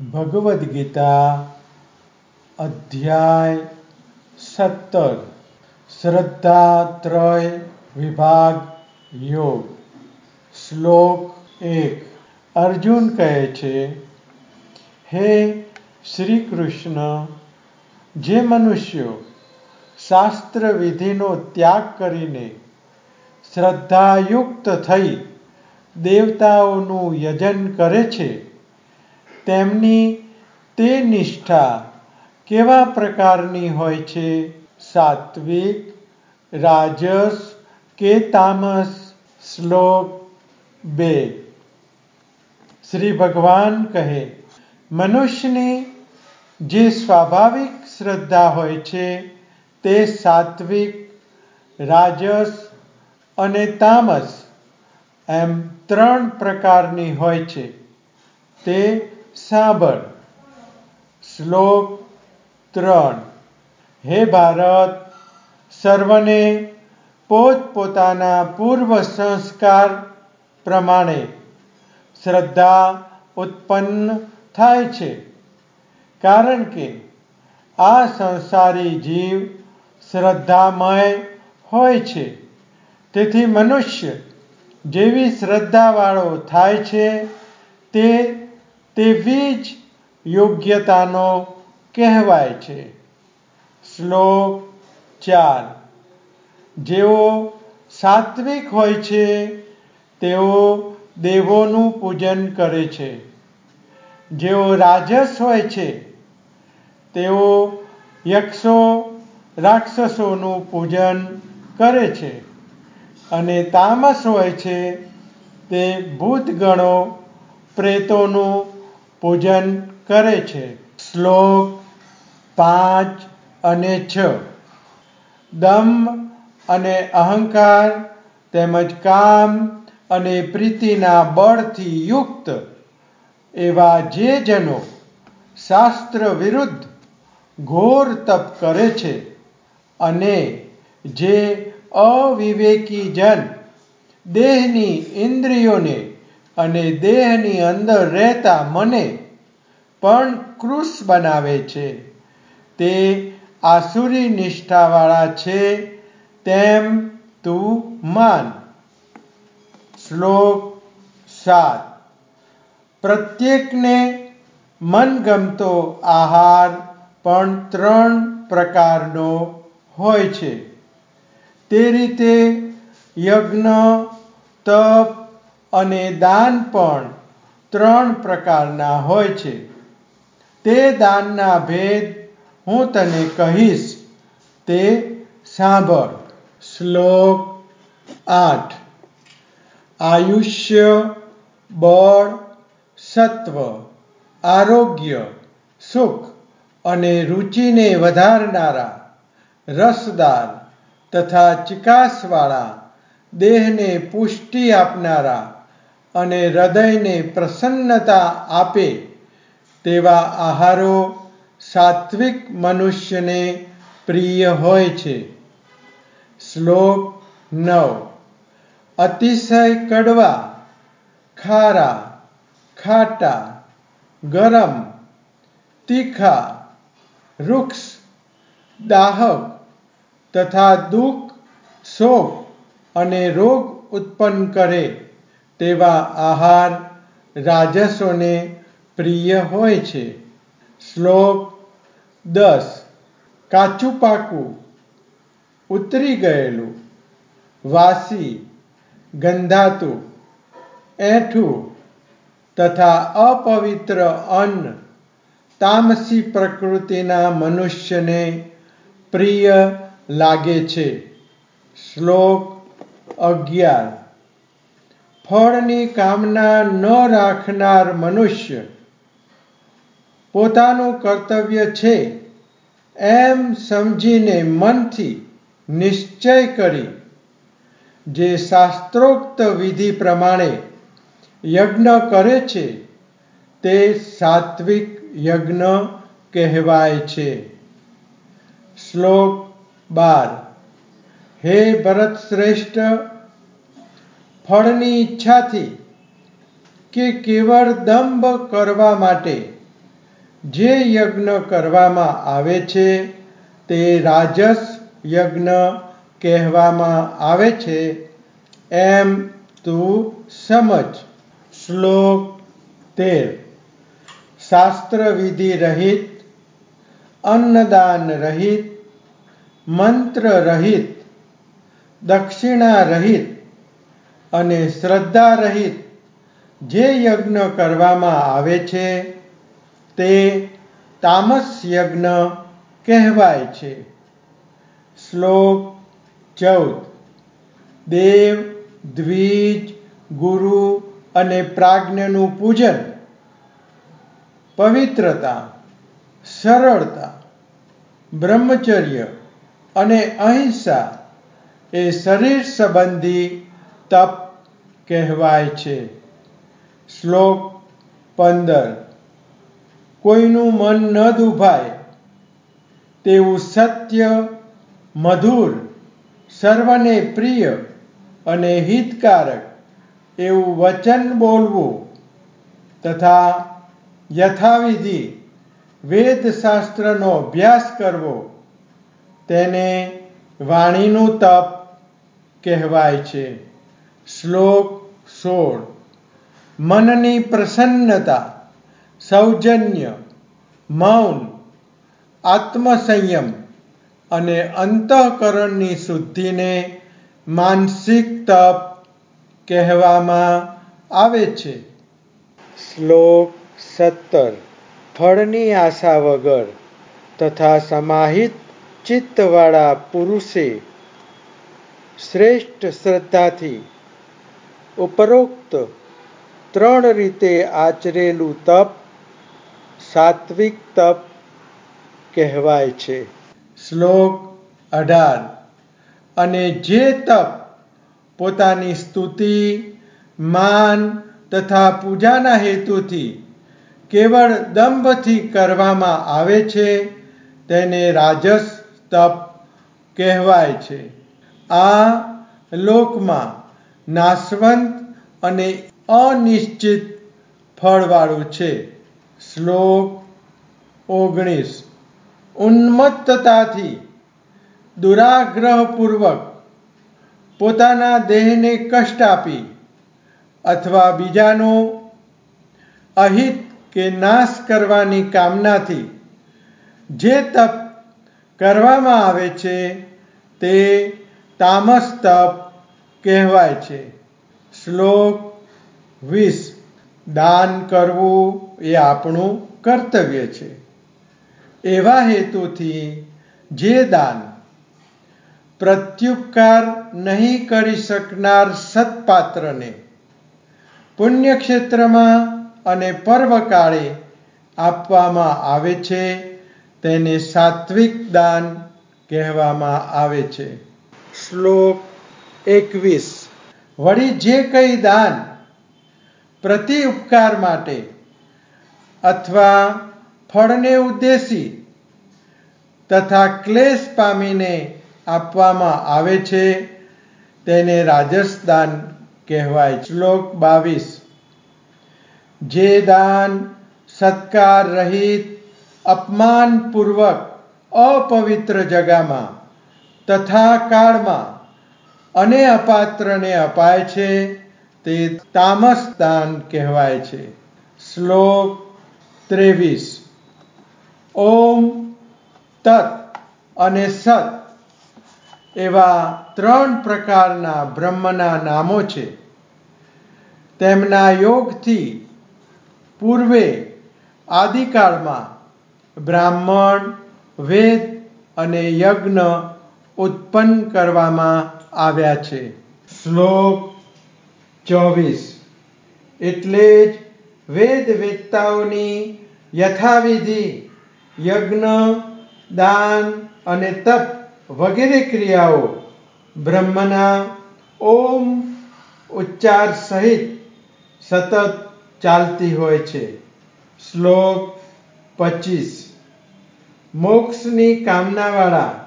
ભગવદ્ ગીતા અધ્યાય સત્તર. શ્રદ્ધા ત્રય વિભાગ યોગ. શ્લોક એક. અર્જુન કહે છે, હે શ્રી કૃષ્ણ જે મનુષ્યો શાસ્ત્ર વિધિનો ત્યાગ કરીને શ્રદ્ધાયુક્ત થઈ દેવતાઓનું યજન કરે છે તેમની તે નિષ્ઠા કેવા પ્રકારની હોય છે? સાત્વિક, રાજસ કે તામસ? શ્લોક બે. શ્રી ભગવાન કહે, મનુષ્યની જે સ્વાભાવિક શ્રદ્ધા હોય છે, તે સાત્વિક, રાજસ અને તામસ એમ ત્રણ પ્રકારની હોય છે. તે સાંભળ. શ્લોક ત્રણ. હે ભારત, સર્વને પોતપોતાના પૂર્વ સંસ્કાર પ્રમાણે શ્રદ્ધા ઉત્પન્ન થાય છે. કારણ કે આ સંસારી જીવ શ્રદ્ધામય હોય છે. તેથી મનુષ્ય જેવી શ્રદ્ધાવાળો થાય છે તે તેવી જ યોગ્યતાનો કહેવાય છે. શ્લોક ચાર. જેઓ સાત્વિક હોય છે, તેઓ દેવોનું પૂજન કરે છે. જેઓ રાજસ હોય છે, તેઓ યક્ષો, રાક્ષસોનું પૂજન કરે છે અને તામસ હોય છે, તે ભૂતગણો, પ્રેતોનું પૂજન કરે છે. શ્લોક પાંચ અને છ. દમ અને અહંકાર તેમજ કામ અને પ્રીતિના બળથી યુક્ત એવા જે જનો શાસ્ત્ર વિરુદ્ધ ઘોર તપ કરે છે અને જે અવિવેકી જન દેહની ઇન્દ્રિયોને અને દેહની અંદર રહેતા મને પણ કૃશ બનાવે છે. તે આસુરી નિષ્ઠાવાળા છે તેમ તું માન. શ્લોક સાત. પ્રત્યેકને મનગમતો આહાર પણ ત્રણ પ્રકારનો હોય છે. તે રીતે યજ્ઞ, તપ અને દાન પણ ત્રણ પ્રકારના હોય છે. તે દાનના ભેદ હું તને કહીશ. તે સાંભળ. શ્લોક આઠ. આયુષ્ય, બળ, સત્વ, આરોગ્ય, સુખ અને રુચિને વધારનારા રસદાર તથા ચિકાસવાળા દેહને પુષ્ટિ આપનારા અને હૃદયને પ્રસન્નતા આપે તેવા આહારો સાત્વિક મનુષ્યને પ્રિય હોય છે. શ્લોક નવ. અતિશય કડવા, ખારા, ખાટા, ગરમ, તીખા વૃક્ષ દાહક તથા દુઃખ, શોક અને રોગ ઉત્પન્ન કરે. તેવા આહાર રાજસોને પ્રિય હોય છે. શ્લોક દસ. કાચું પાકું ઉતરી ગયેલું. વાસી, ગંધાતું, એઠું તથા અપવિત્ર અન્ન તામસી પ્રકૃતિના મનુષ્યને પ્રિય લાગે છે. શ્લોક અગિયાર. ફળની કામના ન રાખનાર મનુષ્ય. પોતાનું કર્તવ્ય છે એમ સમજીને મનથી નિશ્ચય કરી, જે શાસ્ત્રોક્ત વિધિ પ્રમાણે યજ્ઞ કરે છે, તે સાત્વિક યજ્ઞ કહેવાય છે. શ્લોક બાર. હે ભરતશ્રેષ્ઠ ફળની ઈચ્છાથી કે કેવળ દંભ કરવા માટે જે યજ્ઞ કરવામાં આવે છે, તે રાજસ યજ્ઞ કહેવામાં આવે છે. એમ તું સમજ. શ્લોક તેર. શાસ્ત્રવિધિ રહિત, અન્નદાન રહિત, મંત્ર રહિત, દક્ષિણા રહિત અને શ્રદ્ધા રહિત જે યજ્ઞ કરવામાં આવે છે, તે તામસ યજ્ઞ કહેવાય છે. શ્લોક ચૌદ. દેવ, દ્વિજ, ગુરુ અને પ્રાજ્ઞનું પૂજન. પવિત્રતા, સરળતા, બ્રહ્મચર્ય અને અહિંસા એ શરીર સંબંધી તપ કહેવાય છે. શ્લોક પંદર. કોઈનું મન ન દુભાય, તેવું સત્ય, મધુર, સર્વને પ્રિય અને હિતકારક એવું વચન બોલવું તથા યથાવિધિ વેદશાસ્ત્રનો અભ્યાસ કરવો તેને વાણીનું તપ કહેવાય છે. શ્લોક સોળ. મનની પ્રસન્નતા, સૌજન્ય, મૌન, આત્મસંયમ અને અંતઃકરણની શુદ્ધિને માનસિક તપ કહેવામાં આવે છે. શ્લોક સત્તર. ફળની આશા વગર તથા સમાહિત ચિત્તવાળા પુરુષે શ્રેષ્ઠ શ્રદ્ધાથી ઉપરોક્ત ત્રણ રીતે આચરેલું તપ સાત્વિક તપ કહેવાય છે. શ્લોક અઢાર. અને જે તપ પોતાની સ્તુતિ, માન તથા પૂજાના હેતુથી કેવળ દંભથી કરવામાં આવે છે, તેને રાજસ તપ કહેવાય છે. આ લોકમાં નાશવંત અને અનિશ્ચિત ફળવાળું છે. શ્લોક ઓગણીસ. ઉન્મત્તતાથી દુરાગ્રહપૂર્વક પોતાના દેહને કષ્ટ આપી અથવા બીજાનો અહિત કે નાશ કરવાની કામનાથી જે તપ કરવામાં આવે છે તે તામસ તપ કહેવાય છે. શ્લોક વીસ, દાન કરવું એ આપણું કર્તવ્ય છે. એવા હેતુથી જે દાન પ્રત્યુપકાર નહીં કરી શકનાર સત્પાત્રને પુણ્યક્ષેત્રમાં અને પર્વકાળે આપવામાં આવે છે, તેને સાત્વિક દાન કહેવામાં આવે છે. શ્લોક એકવીસ. વળી જે કંઈ દાન પ્રતિ ઉપકાર માટે અથવા ફળને ઉદ્દેશી તથા ક્લેશ પામીને આપવામાં આવે છે, તેને રાજસ દાન કહેવાય શ્લોક બાવીસ. જે દાન સત્કાર રહિત, અપમાનપૂર્વક, અપવિત્ર જગામાં, તથા કાળમાં અને અપાત્રને અપાય છે, તે તામસ દાન કહેવાય છે. શ્લોક ત્રેવીસ. ઓમ તત અને સત એવા ત્રણ પ્રકારના બ્રહ્મના નામો છે. તેમના યોગથી પૂર્વે આદિકાળમાં બ્રાહ્મણ, વેદ અને યજ્ઞ ઉત્પન્ન કરવામાં આવ્યા છે. શ્લોક ચોવીસ. એટલે જ વેદ વેદતાઓની યથાવિધિ, યજ્ઞ, દાન અને તપ વગેરે ક્રિયાઓ બ્રહ્મના ઓમ ઉચ્ચાર સહિત સતત ચાલતી હોય છે. શ્લોક પચીસ. મોક્ષની કામનાવાળા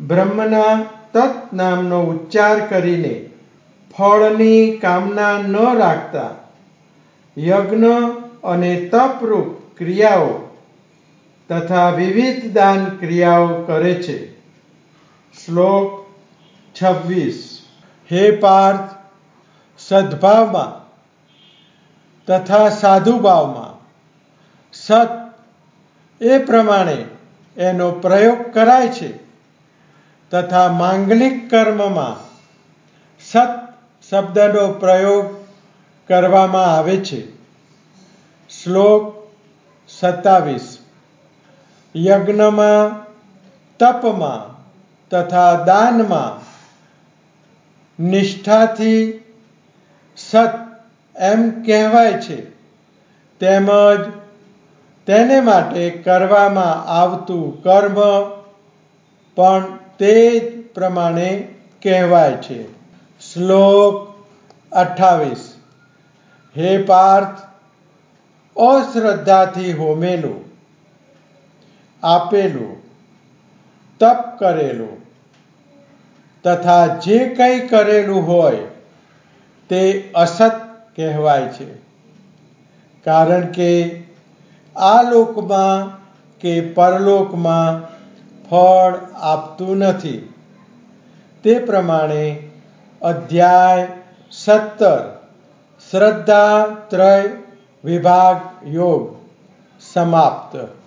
બ્રહ્મના તત નામનો ઉચ્ચાર કરીને ફળની કામના ન રાખતા યજ્ઞ અને તપરૂપ ક્રિયાઓ તથા વિવિધ દાન ક્રિયાઓ કરે છે. શ્લોક છવ્વીસ. હે પાર્થ, સદભાવમાં તથા સાધુભાવમાં સત એ પ્રમાણે એનો પ્રયોગ કરાય છે. તથા માંગલિક કર્મમાં સત શબ્દનો પ્રયોગ કરવામાં આવે છે. શ્લોક સત્તાવીસ. યજ્ઞમાં, તપમાં તથા દાનમાં નિષ્ઠાથી સત એમ કહેવાય છે. તેમજ તેને માટે કરવામાં આવતું કર્મ પણ તે પ્રમાણે કહેવાય છે. શ્લોક અઠ્ઠાવીસ. હે પાર્થ, અશ્રદ્ધાથી હોમેલું, આપેલું, તપ કરેલું, તથા જે કંઈ કરેલું હોય તે અસત કહેવાય છે. કારણ કે આ લોકમાં કે પરલોકમાં ફળ આપતું નથી. તે પ્રમાણે અધ્યાય સત્તર શ્રદ્ધા ત્રય વિભાગ યોગ સમાપ્ત.